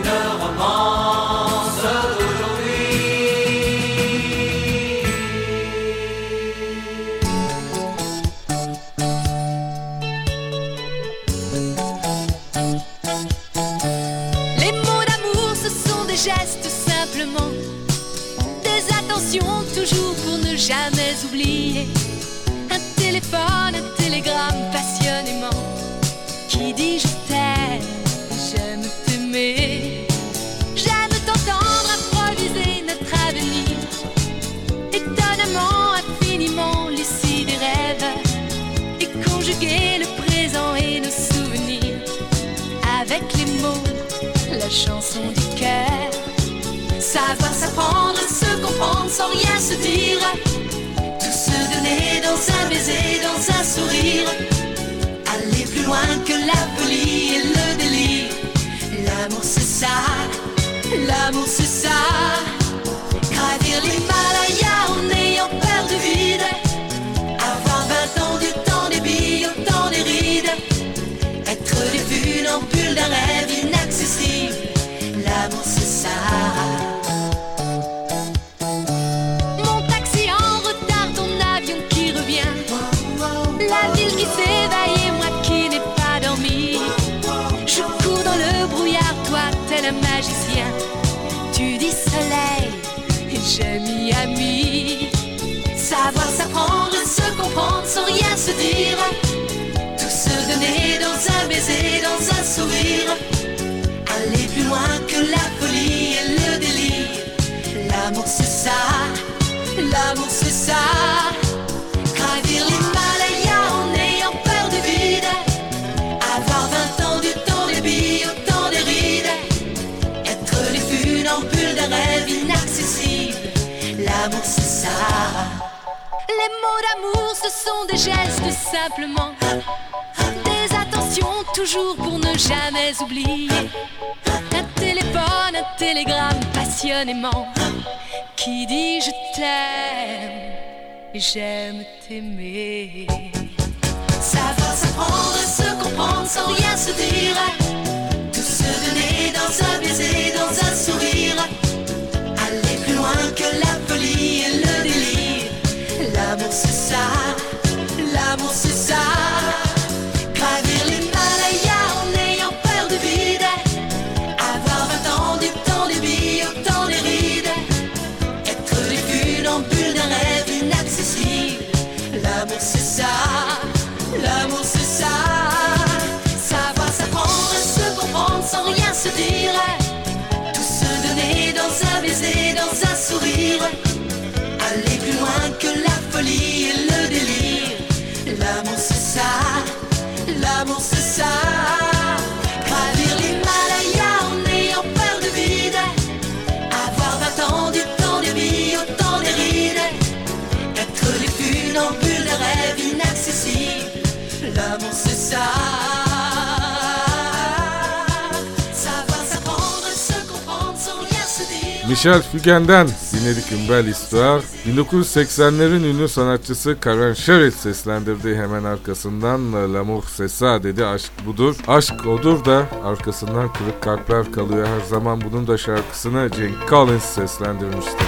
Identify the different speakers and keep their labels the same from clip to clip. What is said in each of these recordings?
Speaker 1: une romance d'aujourd'hui.
Speaker 2: Les mots d'amour, ce sont des gestes simplement, des attentions toujours pour ne jamais oublier. Un téléphone, chanson du cœur. Savoir s'apprendre, se comprendre sans rien se dire. Tout se donner dans un baiser, dans un sourire. Aller plus loin que la folie et le délire. L'amour c'est ça, l'amour c'est ça. Gravir l'Himalaya en ayant peur du vide. Avoir 20 ans du temps des billes, autant des rides. Être des rêve inaccessible. Un baiser, dans un sourire. Aller plus loin que la folie et le délire. L'amour c'est ça, l'amour c'est ça. Gravir l'Himalaya en ayant peur du vide. Avoir 20 ans du temps des billes, autant des rides. Être les funambules d'un rêve inaccessible. L'amour c'est ça. Les mots d'amour, ce sont des gestes simplement. Toujours pour ne jamais oublier. Un téléphone, un télégramme passionnément. Qui dit je t'aime, j'aime t'aimer. Savoir s'apprendre, se comprendre sans rien se dire. Tout se donner dans un baiser, dans un sourire. Aller plus loin que la folie et le délire. L'amour c'est ça, Aller plus loin que la folie et le délire. L'amour c'est ça, l'amour c'est ça. Gravir l'Himalaya en ayant peur du vide. Avoir 20 ans du temps des billes, autant des rides. Être les funambules d'un rêve inaccessible. L'amour c'est ça.
Speaker 3: Michel Fugain'den dinledik Ümbel İstihar. 1980'lerin ünlü sanatçısı Karen Sherritt seslendirdiği hemen arkasından L'amour c'est ça dedi aşk budur. Aşk odur da arkasından kırık kalpler kalıyor her zaman bunun da şarkısını Jane Collins seslendirmişti.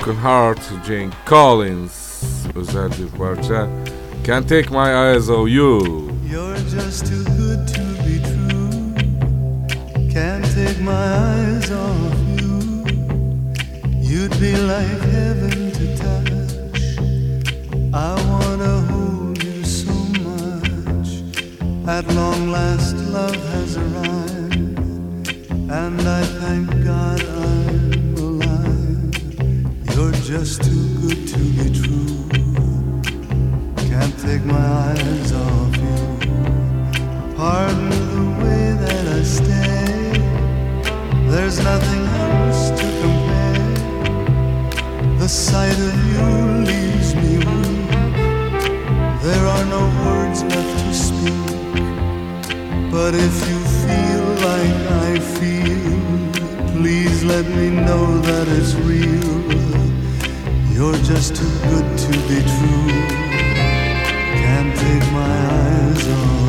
Speaker 4: Broken Heart,
Speaker 5: Jane Collins özel bir parça. Can't Take My Eyes Off You.
Speaker 6: You're just too good to be true. Can't take my eyes off you. You'd be like heaven to touch. I wanna hold you so much. At long last, love has arrived, and I thank God I'm. You're just too good to be true. Can't take my eyes off you. Pardon the way that I stay. There's nothing else to compare. The sight of you leaves me weak. There are no words left to speak. But if you feel like I feel, please let me know that it's real. You're just too good to be true. Can't take my eyes off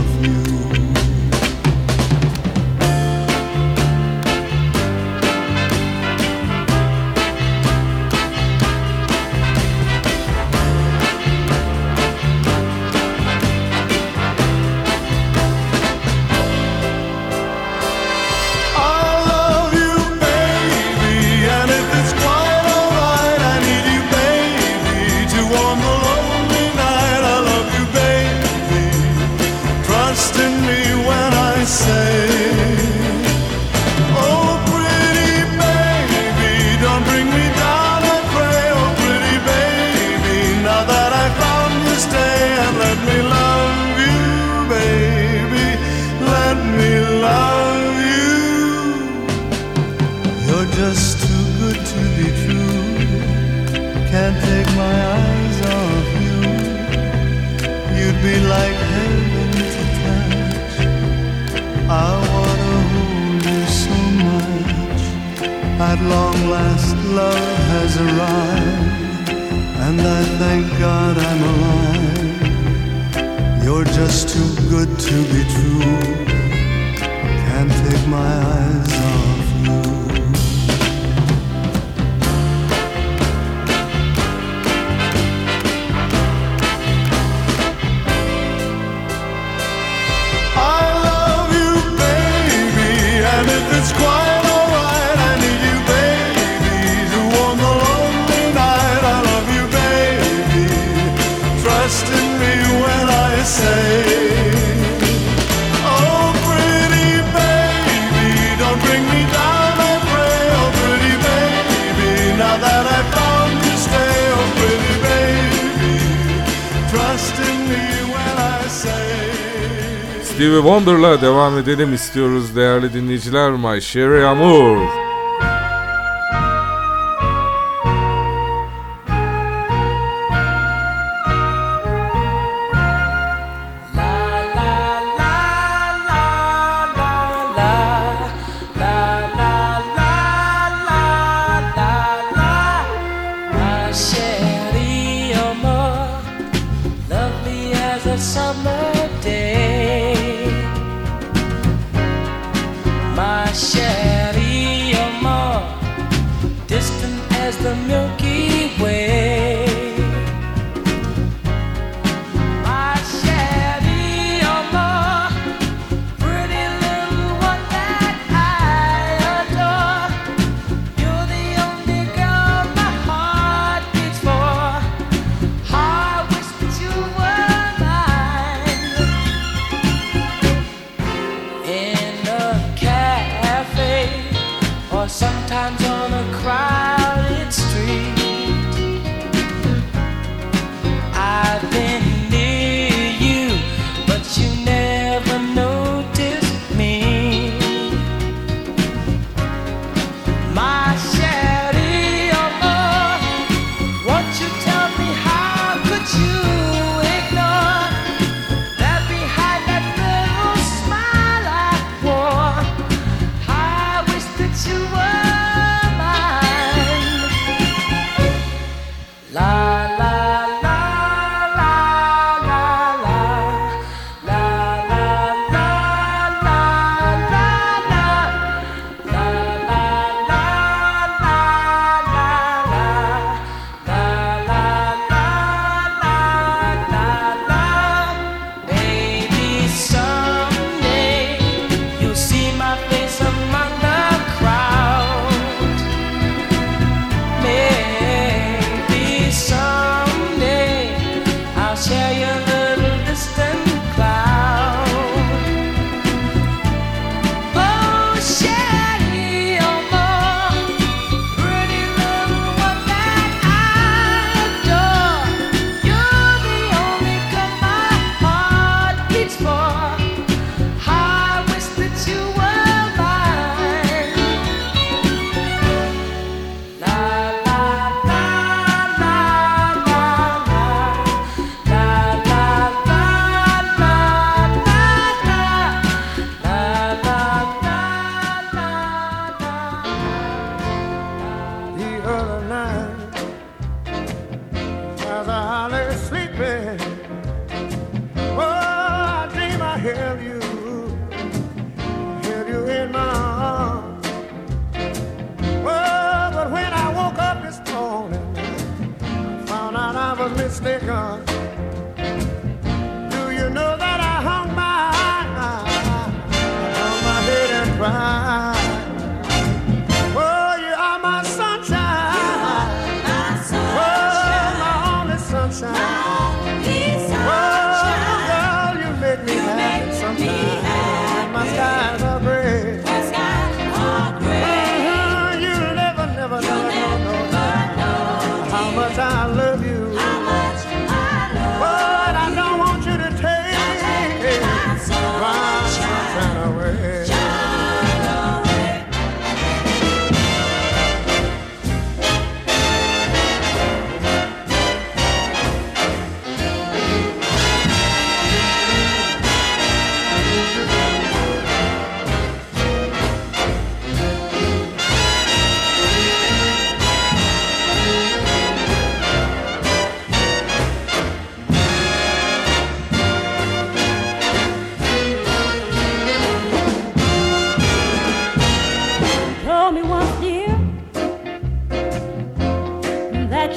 Speaker 5: Stevie Wonder'la devam edelim istiyoruz değerli dinleyiciler. My Sherry Amour.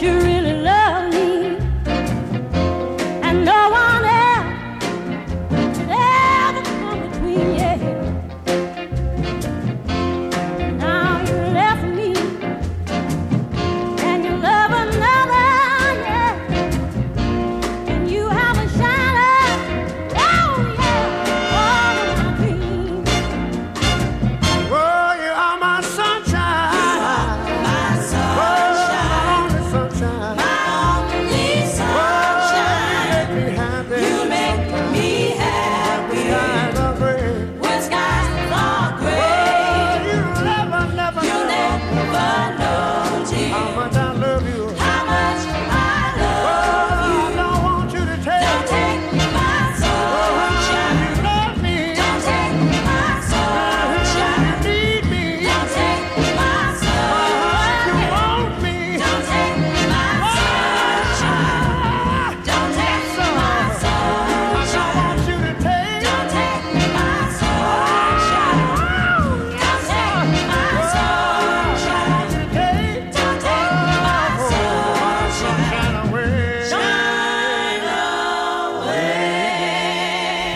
Speaker 7: you
Speaker 8: really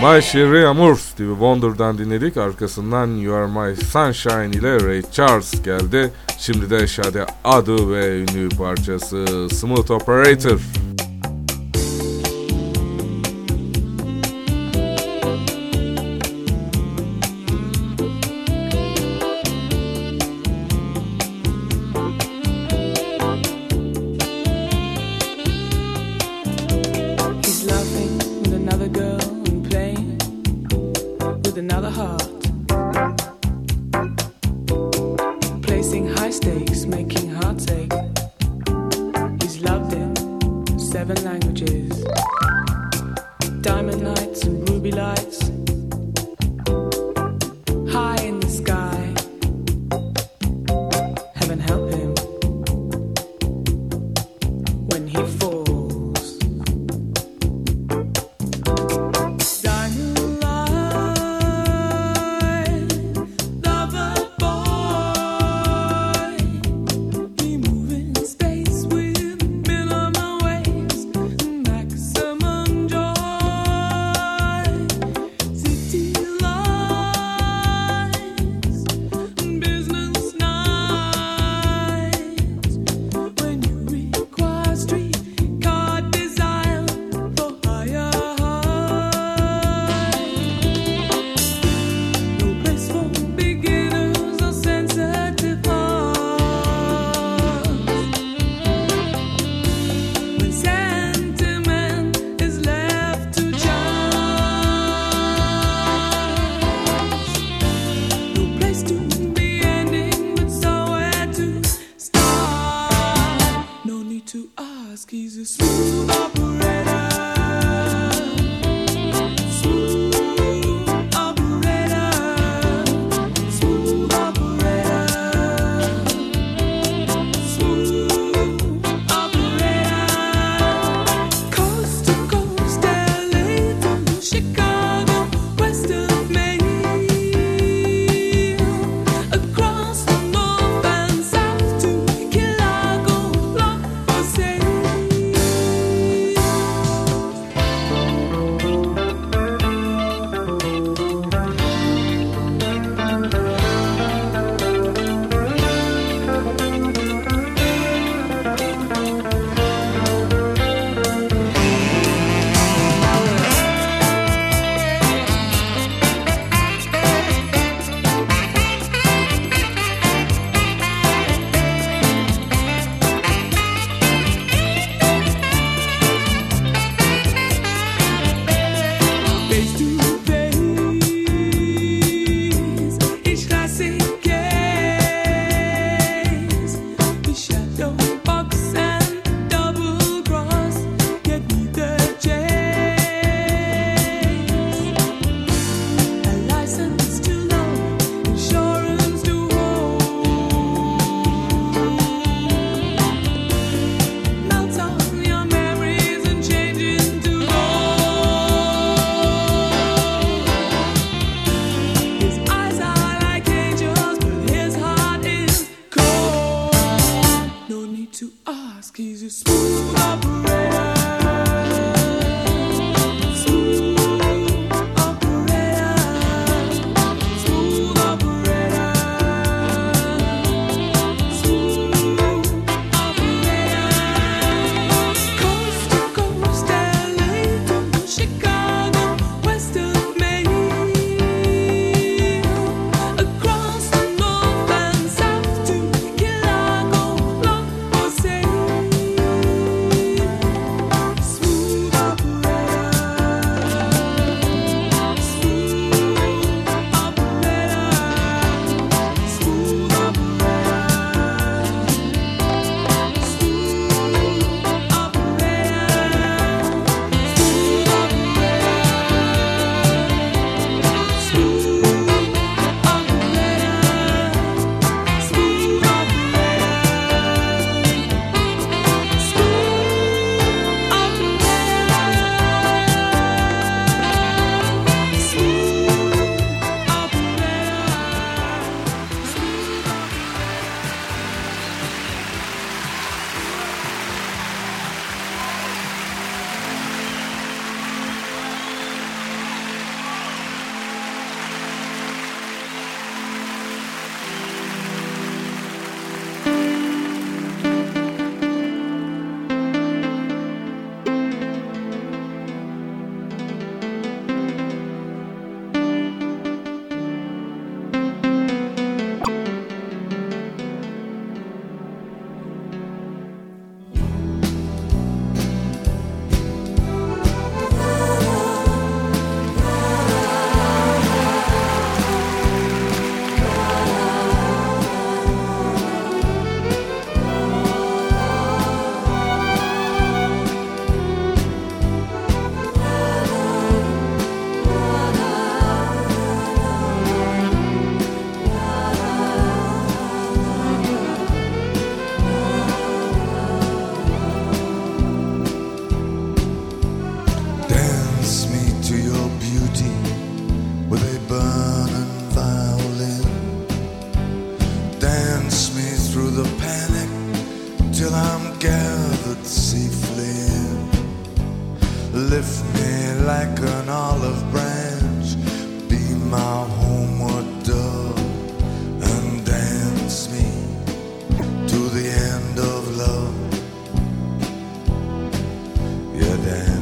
Speaker 8: My
Speaker 3: Cherie Amour Stevie Wonder'dan dinledik. Arkasından You Are My Sunshine ile Ray Charles geldi. Şimdi de Şade adı ve ünlü parçası Smooth Operator.
Speaker 9: Chasing high stakes, making hearts ache. He's loved in seven languages. Diamond lights and ruby lights.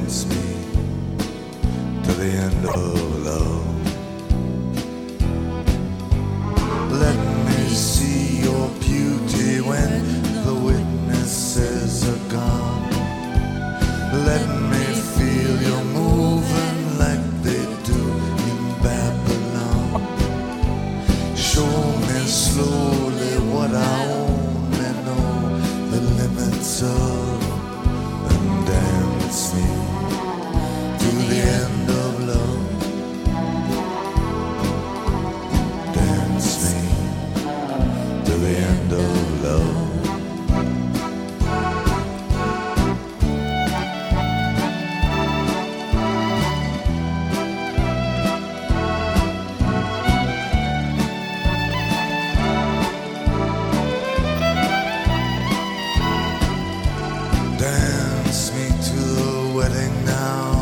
Speaker 10: Me to the end of love. Wedding now.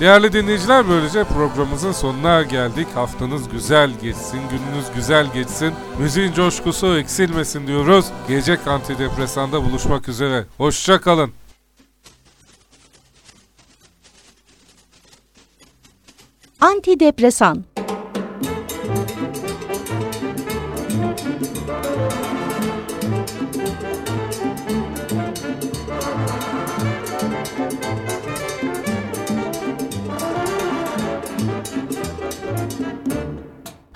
Speaker 11: Değerli dinleyiciler böylece programımızın sonuna geldik. Haftanız güzel geçsin, gününüz güzel geçsin. Müziğin coşkusu eksilmesin diyoruz. Gelecek antidepresanda buluşmak üzere. Hoşça kalın.
Speaker 12: Antidepresan